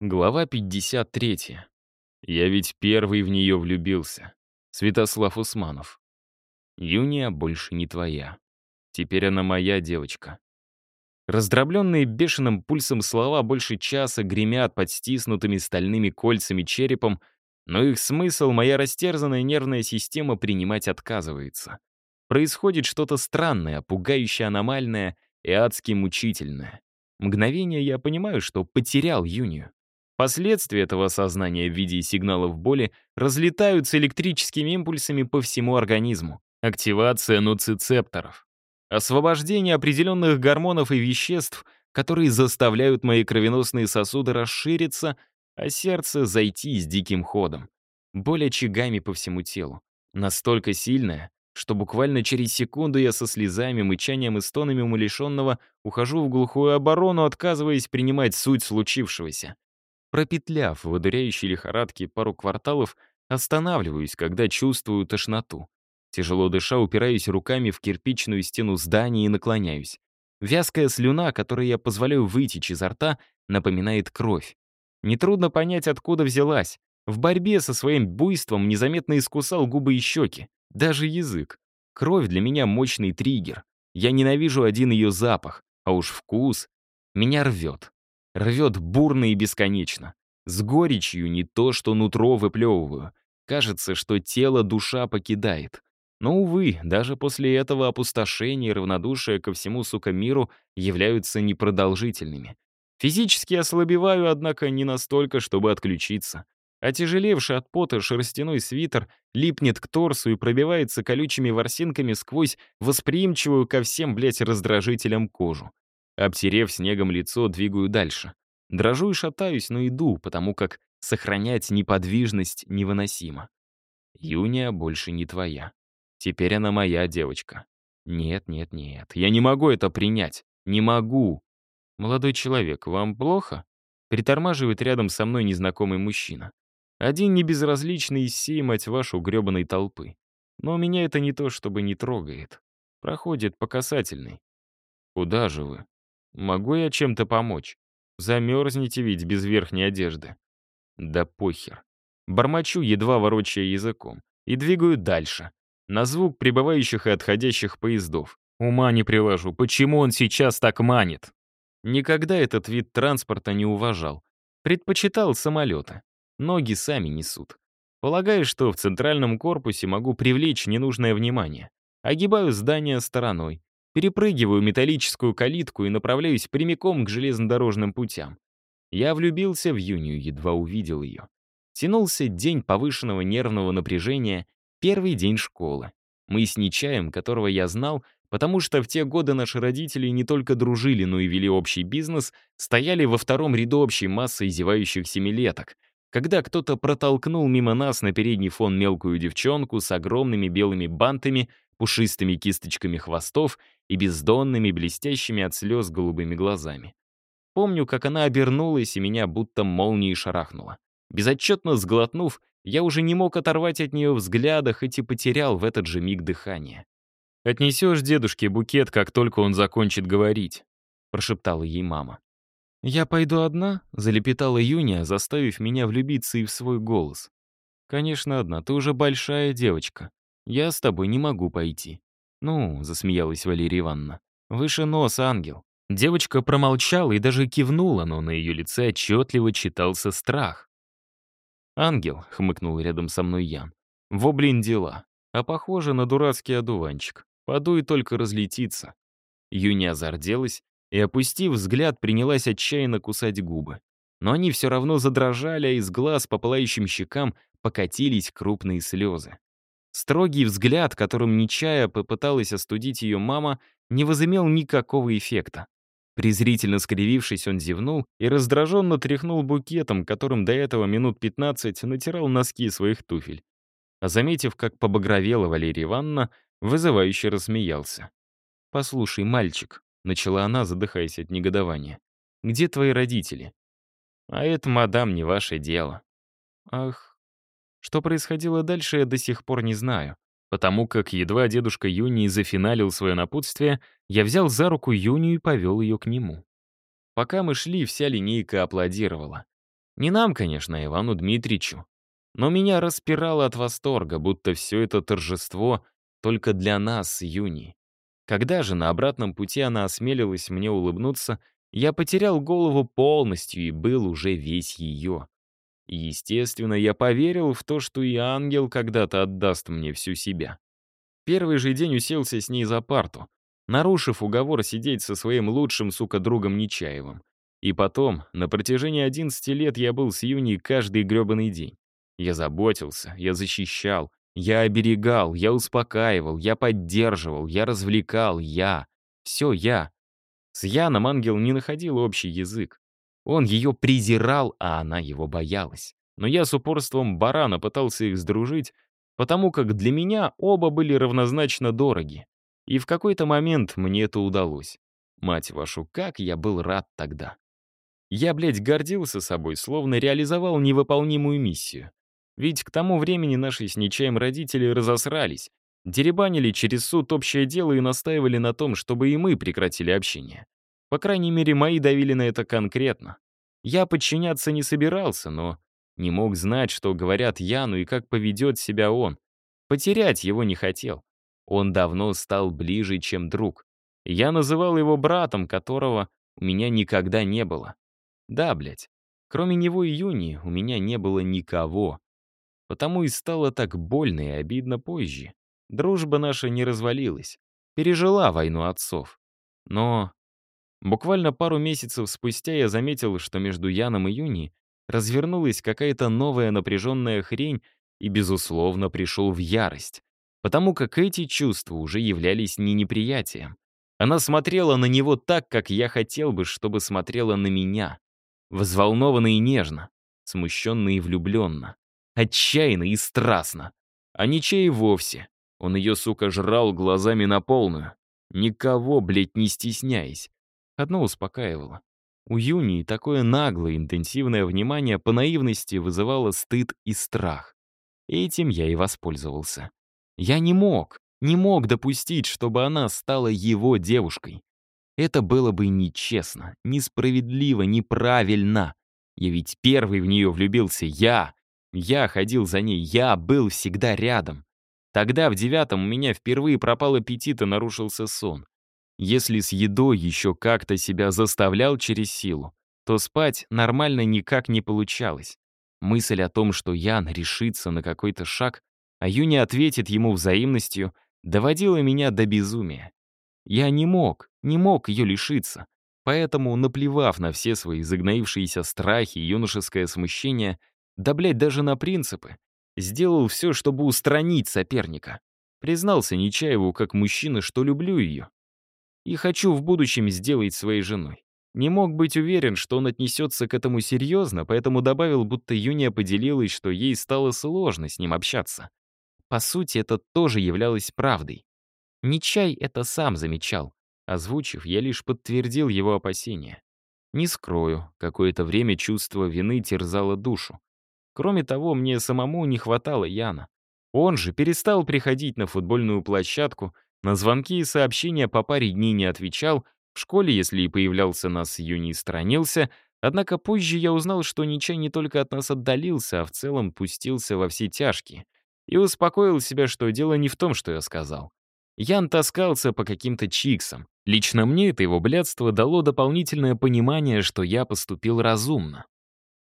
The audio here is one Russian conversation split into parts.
Глава 53. Я ведь первый в нее влюбился. Святослав Усманов. Юния больше не твоя. Теперь она моя девочка. Раздробленные бешеным пульсом слова больше часа гремят под стиснутыми стальными кольцами черепом, но их смысл моя растерзанная нервная система принимать отказывается. Происходит что-то странное, пугающе аномальное и адски мучительное. Мгновение я понимаю, что потерял Юнию. Последствия этого осознания в виде сигналов боли разлетаются электрическими импульсами по всему организму. Активация нуцицепторов. Освобождение определенных гормонов и веществ, которые заставляют мои кровеносные сосуды расшириться, а сердце зайти с диким ходом. Боль очагами по всему телу. Настолько сильная, что буквально через секунду я со слезами, мычанием и стонами умалишенного ухожу в глухую оборону, отказываясь принимать суть случившегося. Пропетляв в одуряющей лихорадке пару кварталов, останавливаюсь, когда чувствую тошноту. Тяжело дыша, упираюсь руками в кирпичную стену здания и наклоняюсь. Вязкая слюна, которой я позволяю вытечь изо рта, напоминает кровь. Нетрудно понять, откуда взялась. В борьбе со своим буйством незаметно искусал губы и щеки, даже язык. Кровь для меня мощный триггер. Я ненавижу один ее запах, а уж вкус меня рвет. Рвет бурно и бесконечно. С горечью не то, что нутро выплевываю. Кажется, что тело душа покидает. Но, увы, даже после этого опустошение и равнодушие ко всему, сука, миру являются непродолжительными. Физически ослабеваю, однако, не настолько, чтобы отключиться. Отяжелевший от пота шерстяной свитер липнет к торсу и пробивается колючими ворсинками сквозь восприимчивую ко всем, блядь, раздражителям кожу. Обтерев снегом лицо, двигаю дальше. Дрожу и шатаюсь, но иду, потому как сохранять неподвижность невыносимо. Юния больше не твоя. Теперь она моя девочка. Нет, нет, нет, я не могу это принять. Не могу. Молодой человек, вам плохо? Притормаживает рядом со мной незнакомый мужчина. Один небезразличный из сей, мать вашу, гребаной толпы. Но меня это не то, чтобы не трогает. Проходит по касательной. Куда же вы? Могу я чем-то помочь? Замерзнете ведь без верхней одежды. Да похер. Бормочу, едва ворочая языком, и двигаю дальше, на звук прибывающих и отходящих поездов. Ума не приложу, почему он сейчас так манит? Никогда этот вид транспорта не уважал. Предпочитал самолеты. Ноги сами несут. Полагаю, что в центральном корпусе могу привлечь ненужное внимание. Огибаю здание стороной, Перепрыгиваю металлическую калитку и направляюсь прямиком к железнодорожным путям. Я влюбился в Юнию, едва увидел ее. Тянулся день повышенного нервного напряжения, первый день школы. Мы с Нечаем, которого я знал, потому что в те годы наши родители не только дружили, но и вели общий бизнес, стояли во втором ряду общей массы зевающих семилеток, когда кто-то протолкнул мимо нас на передний фон мелкую девчонку с огромными белыми бантами, пушистыми кисточками хвостов и бездонными, блестящими от слез голубыми глазами. Помню, как она обернулась и меня будто молнией шарахнула. Безотчетно сглотнув, я уже не мог оторвать от нее взгляда, хоть и потерял в этот же миг дыхание. «Отнесешь дедушке букет, как только он закончит говорить», — прошептала ей мама. «Я пойду одна?» — залепетала Юния, заставив меня влюбиться и в свой голос. «Конечно, одна. Ты уже большая девочка. Я с тобой не могу пойти». «Ну», — засмеялась Валерия Ивановна, — «выше нос, ангел». Девочка промолчала и даже кивнула, но на ее лице отчетливо читался страх. «Ангел», — хмыкнул рядом со мной Ян, — «во, блин, дела. А похоже на дурацкий одуванчик. Подуй только разлетится». Юня зарделась и, опустив взгляд, принялась отчаянно кусать губы. Но они все равно задрожали, а из глаз по пылающим щекам покатились крупные слезы. Строгий взгляд, которым Нечая попыталась остудить ее мама, не возымел никакого эффекта. Презрительно скривившись, он зевнул и раздраженно тряхнул букетом, которым до этого минут 15 натирал носки своих туфель. А заметив, как побагровела Валерия Ивановна, вызывающе рассмеялся. «Послушай, мальчик», — начала она, задыхаясь от негодования, — «где твои родители?» «А это, мадам, не ваше дело». «Ах, что происходило дальше, я до сих пор не знаю. Потому как едва дедушка Юни зафиналил свое напутствие, я взял за руку Юнию и повел ее к нему. Пока мы шли, вся линейка аплодировала. Не нам, конечно, а Ивану Дмитриевичу. Но меня распирало от восторга, будто все это торжество только для нас Юни. Когда же на обратном пути она осмелилась мне улыбнуться, я потерял голову полностью и был уже весь ее. Естественно, я поверил в то, что и ангел когда-то отдаст мне всю себя. Первый же день уселся с ней за парту, нарушив уговор сидеть со своим лучшим, сука, другом Нечаевым. И потом, на протяжении 11 лет я был с Юней каждый грёбаный день. Я заботился, я защищал, я оберегал, я успокаивал, я поддерживал, я развлекал, я. Все я. С Яном ангел не находил общий язык. Он ее презирал, а она его боялась. Но я с упорством барана пытался их сдружить, потому как для меня оба были равнозначно дороги. И в какой-то момент мне это удалось. Мать вашу, как я был рад тогда. Я, блядь, гордился собой, словно реализовал невыполнимую миссию. Ведь к тому времени наши с Нечаем родители разосрались, деребанили через суд общее дело и настаивали на том, чтобы и мы прекратили общение. По крайней мере, мои давили на это конкретно. Я подчиняться не собирался, но не мог знать, что говорят Яну и как поведет себя он. Потерять его не хотел. Он давно стал ближе, чем друг. Я называл его братом, которого у меня никогда не было. Да, блядь, кроме него и Юни у меня не было никого. Потому и стало так больно и обидно позже. Дружба наша не развалилась. Пережила войну отцов. Но буквально пару месяцев спустя я заметил, что между Яном и Юни развернулась какая-то новая напряженная хрень и, безусловно, пришел в ярость. Потому как эти чувства уже являлись не неприятием. Она смотрела на него так, как я хотел бы, чтобы смотрела на меня. Взволнованно и нежно, смущенно и влюбленно. Отчаянно и страстно. А ничей вовсе. Он ее, сука, жрал глазами на полную. Никого, блядь, не стесняясь. Одно успокаивало. У Юнии такое наглое, интенсивное внимание по наивности вызывало стыд и страх. Этим я и воспользовался. Я не мог, не мог допустить, чтобы она стала его девушкой. Это было бы нечестно, несправедливо, неправильно. Я ведь первый в нее влюбился, я. Я ходил за ней, я был всегда рядом. Тогда, в девятом, у меня впервые пропал аппетит и нарушился сон. Если с едой еще как-то себя заставлял через силу, то спать нормально никак не получалось. Мысль о том, что Ян решится на какой-то шаг, а Юни ответит ему взаимностью, доводила меня до безумия. Я не мог, не мог ее лишиться. Поэтому, наплевав на все свои загноившиеся страхи и юношеское смущение, да, блядь, даже на принципы. Сделал все, чтобы устранить соперника. Признался Нечаеву как мужчина, что люблю ее. И хочу в будущем сделать своей женой. Не мог быть уверен, что он отнесется к этому серьезно, поэтому добавил, будто Юния поделилась, что ей стало сложно с ним общаться. По сути, это тоже являлось правдой. Нечай это сам замечал. Озвучив, я лишь подтвердил его опасения. Не скрою, какое-то время чувство вины терзало душу. Кроме того, мне самому не хватало Яна. Он же перестал приходить на футбольную площадку, на звонки и сообщения по паре дней не отвечал, в школе, если и появлялся нас, Юни сторонился, однако позже я узнал, что Ничай не только от нас отдалился, а в целом пустился во все тяжкие. И успокоил себя, что дело не в том, что я сказал. Ян таскался по каким-то чиксам. Лично мне это его блядство дало дополнительное понимание, что я поступил разумно.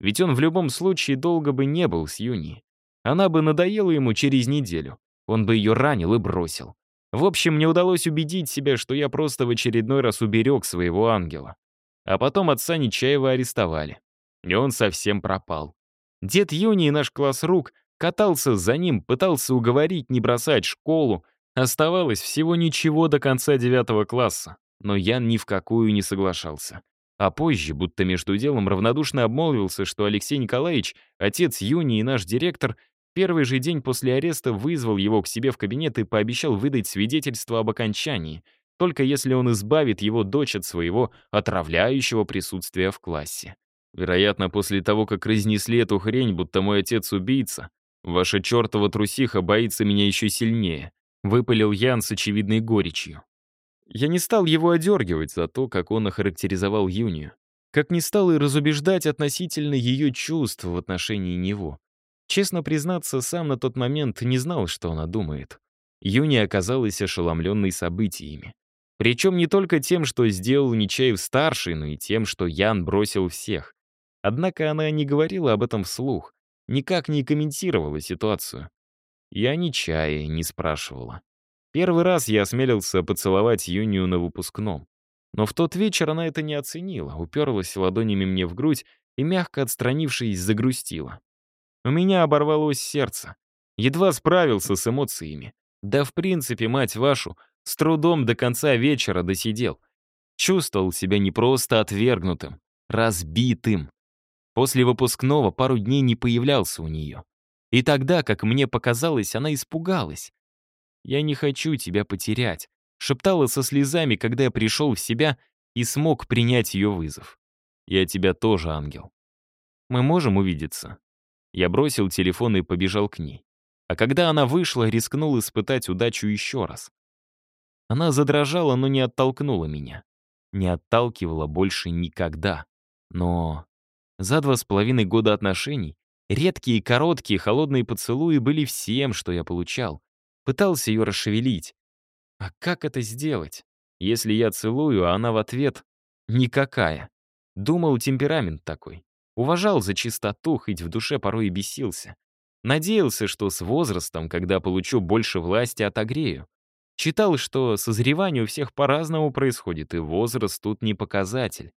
Ведь он в любом случае долго бы не был с Юни. Она бы надоела ему через неделю. Он бы ее ранил и бросил. В общем, мне удалось убедить себя, что я просто в очередной раз уберег своего ангела. А потом отца Нечаева арестовали. И он совсем пропал. Дед Юни и наш класс рук катался за ним, пытался уговорить не бросать школу. Оставалось всего ничего до конца девятого класса. Но Ян ни в какую не соглашался. А позже, будто между делом, равнодушно обмолвился, что Алексей Николаевич, отец Юни и наш директор, первый же день после ареста вызвал его к себе в кабинет и пообещал выдать свидетельство об окончании, только если он избавит его дочь от своего отравляющего присутствия в классе. Вероятно, после того, как разнесли эту хрень, будто мой отец убийца, ваша чертова трусиха боится меня еще сильнее, выпалил Ян с очевидной горечью. Я не стал его одергивать за то, как он охарактеризовал Юнию. Как не стал и разубеждать относительно ее чувств в отношении него. Честно признаться, сам на тот момент не знал, что она думает. Юни оказалась ошеломленной событиями. Причем не только тем, что сделал Нечаев-старший, но и тем, что Ян бросил всех. Однако она не говорила об этом вслух, никак не комментировала ситуацию. Я ни не спрашивала. Первый раз я осмелился поцеловать Юнию на выпускном. Но в тот вечер она это не оценила, уперлась ладонями мне в грудь и, мягко отстранившись, загрустила. У меня оборвалось сердце. Едва справился с эмоциями. Да, в принципе, мать вашу, с трудом до конца вечера досидел. Чувствовал себя не просто отвергнутым, разбитым. После выпускного пару дней не появлялся у нее. И тогда, как мне показалось, она испугалась. «Я не хочу тебя потерять», — шептала со слезами, когда я пришел в себя и смог принять ее вызов. «Я тебя тоже, ангел. Мы можем увидеться?» Я бросил телефон и побежал к ней. А когда она вышла, рискнул испытать удачу еще раз. Она задрожала, но не оттолкнула меня. Не отталкивала больше никогда. Но за два с половиной года отношений редкие, короткие, холодные поцелуи были всем, что я получал. Пытался ее расшевелить. А как это сделать? Если я целую, а она в ответ «никакая». Думал, темперамент такой. Уважал за чистоту, хоть в душе порой и бесился. Надеялся, что с возрастом, когда получу больше власти, отогрею. Читал, что созревание у всех по-разному происходит, и возраст тут не показатель.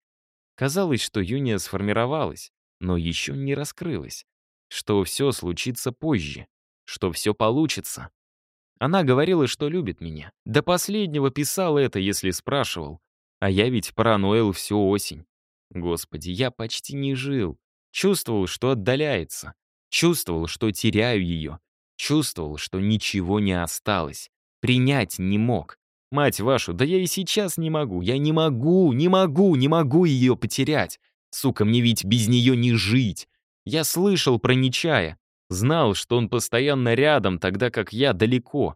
Казалось, что Юния сформировалась, но еще не раскрылась. Что все случится позже. Что все получится. Она говорила, что любит меня. До последнего писала это, если спрашивал. А я ведь параноил всю осень. Господи, я почти не жил. Чувствовал, что отдаляется. Чувствовал, что теряю ее. Чувствовал, что ничего не осталось. Принять не мог. Мать вашу, да я и сейчас не могу. Я не могу, не могу, не могу ее потерять. Сука, мне ведь без нее не жить. Я слышал про Нечая. Знал, что он постоянно рядом, тогда как я далеко.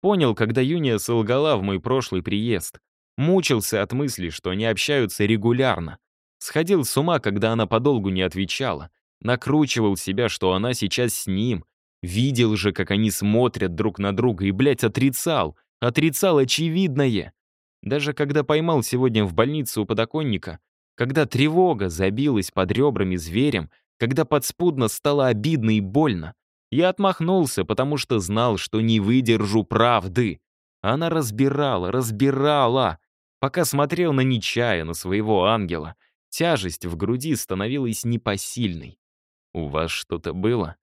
Понял, когда Юния солгала в мой прошлый приезд. Мучился от мысли, что они общаются регулярно. Сходил с ума, когда она подолгу не отвечала. Накручивал себя, что она сейчас с ним, Видел же, как они смотрят друг на друга и, блядь, отрицал. Отрицал очевидное. Даже когда поймал сегодня в больнице у подоконника, когда тревога забилась под ребрами зверем, когда подспудно стало обидно и больно, я отмахнулся, потому что знал, что не выдержу правды. Она разбирала, разбирала. Пока смотрел на Нечая, на своего ангела, тяжесть в груди становилась непосильной. «У вас что-то было?»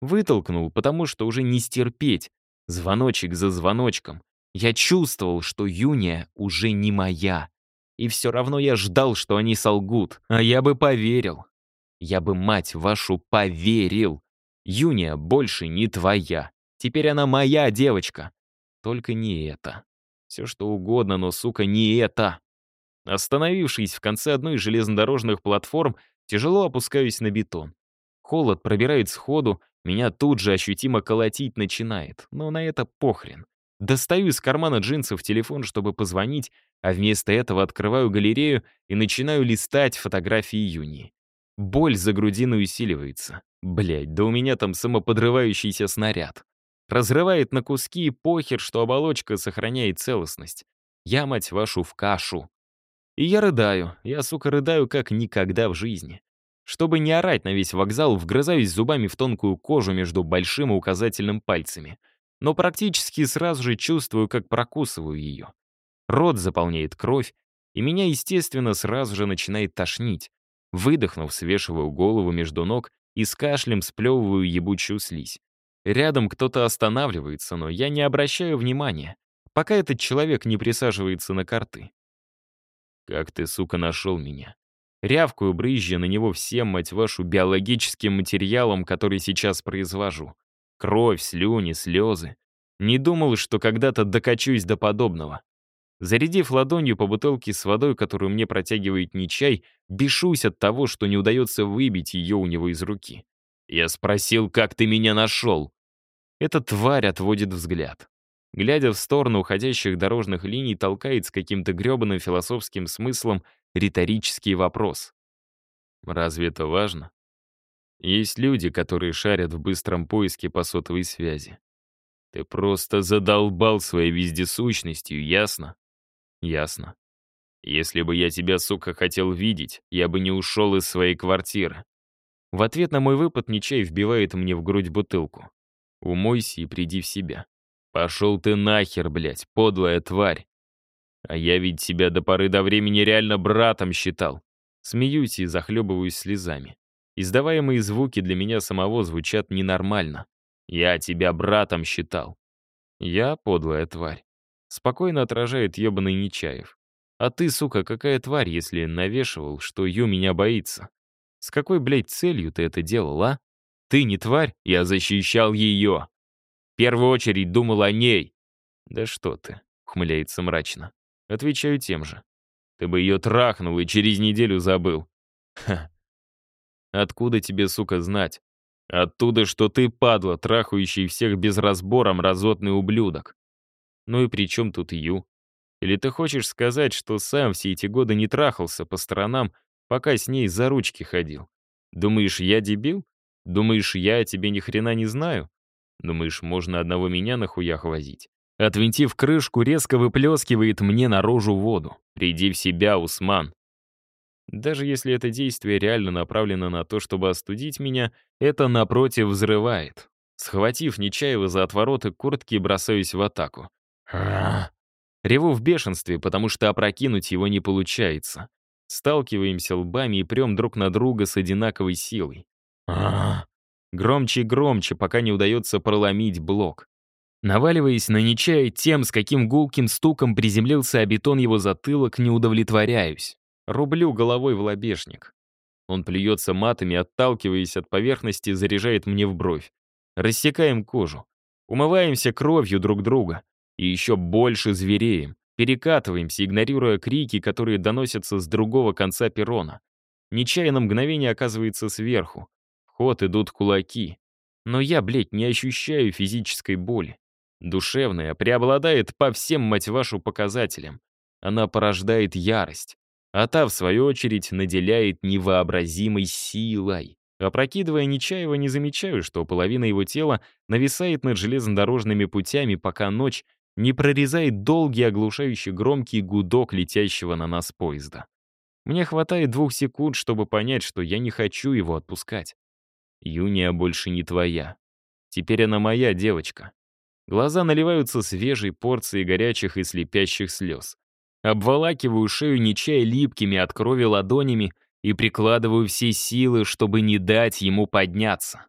Вытолкнул, потому что уже не стерпеть. Звоночек за звоночком. Я чувствовал, что Юния уже не моя. И все равно я ждал, что они солгут. А я бы поверил. Я бы, мать вашу, поверил. Юния больше не твоя. Теперь она моя девочка. Только не это. Все что угодно, но, сука, не это. Остановившись в конце одной из железнодорожных платформ, тяжело опускаюсь на бетон. Холод пробирает сходу, меня тут же ощутимо колотить начинает, но на это похрен. Достаю из кармана джинсов телефон, чтобы позвонить, а вместо этого открываю галерею и начинаю листать фотографии Юни. Боль за грудиной усиливается. Блять, да у меня там самоподрывающийся снаряд. Разрывает на куски, похер, что оболочка сохраняет целостность. Я, мать вашу, в кашу. И я рыдаю. Я, сука, рыдаю как никогда в жизни. Чтобы не орать на весь вокзал, вгрызаюсь зубами в тонкую кожу между большим и указательным пальцами. Но практически сразу же чувствую, как прокусываю ее. Рот заполняет кровь, и меня, естественно, сразу же начинает тошнить. Выдохнув, свешиваю голову между ног и с кашлем сплевываю ебучую слизь. Рядом кто-то останавливается, но я не обращаю внимания, пока этот человек не присаживается на карты. «Как ты, сука, нашел меня?» Рявкую, брызжа на него всем, мать вашу, биологическим материалом, который сейчас произвожу. Кровь, слюни, слезы. Не думал, что когда-то докачусь до подобного. Зарядив ладонью по бутылке с водой, которую мне протягивает Нечай, бешусь от того, что не удается выбить ее у него из руки. Я спросил, как ты меня нашел? Эта тварь отводит взгляд. Глядя в сторону уходящих дорожных линий, толкает с каким-то гребаным философским смыслом риторический вопрос. Разве это важно? Есть люди, которые шарят в быстром поиске по сотовой связи. Ты просто задолбал своей вездесущностью, ясно? Ясно. Если бы я тебя, сука, хотел видеть, я бы не ушел из своей квартиры. В ответ на мой выпад Нечай вбивает мне в грудь бутылку. Умойся и приди в себя. Пошел ты нахер, блядь, подлая тварь. А я ведь тебя до поры до времени реально братом считал. Смеюсь и захлебываюсь слезами. Издаваемые звуки для меня самого звучат ненормально. Я тебя братом считал. Я подлая тварь. Спокойно отражает ебаный Нечаев. А ты, сука, какая тварь, если навешивал, что Ю меня боится? С какой, блядь, целью ты это делал, а? Ты не тварь, я защищал ее. В первую очередь думал о ней. Да что ты, ухмыляется мрачно. Отвечаю тем же. Ты бы ее трахнул и через неделю забыл. Ха. Откуда тебе, сука, знать? Оттуда, что ты, падла, трахающий всех без разбора, мразотный ублюдок. Ну и при чем тут Ю? Или ты хочешь сказать, что сам все эти годы не трахался по сторонам, пока с ней за ручки ходил? Думаешь, я дебил? Думаешь, я о тебе ни хрена не знаю? Думаешь, можно одного меня на хуях возить? Отвинтив крышку, резко выплескивает мне наружу воду. Приди в себя, Усман. Даже если это действие реально направлено на то, чтобы остудить меня, это, напротив, взрывает. Схватив Нечаева за отвороты куртки, бросаюсь в атаку. Реву в бешенстве, потому что опрокинуть его не получается. Сталкиваемся лбами и прем друг на друга с одинаковой силой. Громче и громче, пока не удается проломить блок. Наваливаясь на Нечая тем, с каким гулким стуком приземлился о бетон его затылок, не удовлетворяюсь. Рублю головой в лобешник. Он плюется матами, отталкиваясь от поверхности, заряжает мне в бровь. Рассекаем кожу. Умываемся кровью друг друга. И еще больше звереем. Перекатываемся, игнорируя крики, которые доносятся с другого конца перрона. Нечаянно мгновение оказывается сверху. Ход идут кулаки. Но я, блядь, не ощущаю физической боли. Душевная преобладает по всем, мать вашу, показателям. Она порождает ярость. А та, в свою очередь, наделяет невообразимой силой. Опрокидывая Нечаева, не замечаю, что половина его тела нависает над железнодорожными путями, пока ночь не прорезает долгий, оглушающий громкий гудок летящего на нас поезда. Мне хватает двух секунд, чтобы понять, что я не хочу его отпускать. Юния больше не твоя. Теперь она моя девочка. Глаза наливаются свежей порцией горячих и слепящих слез. Обволакиваю шею Нечая липкими от крови ладонями и прикладываю все силы, чтобы не дать ему подняться.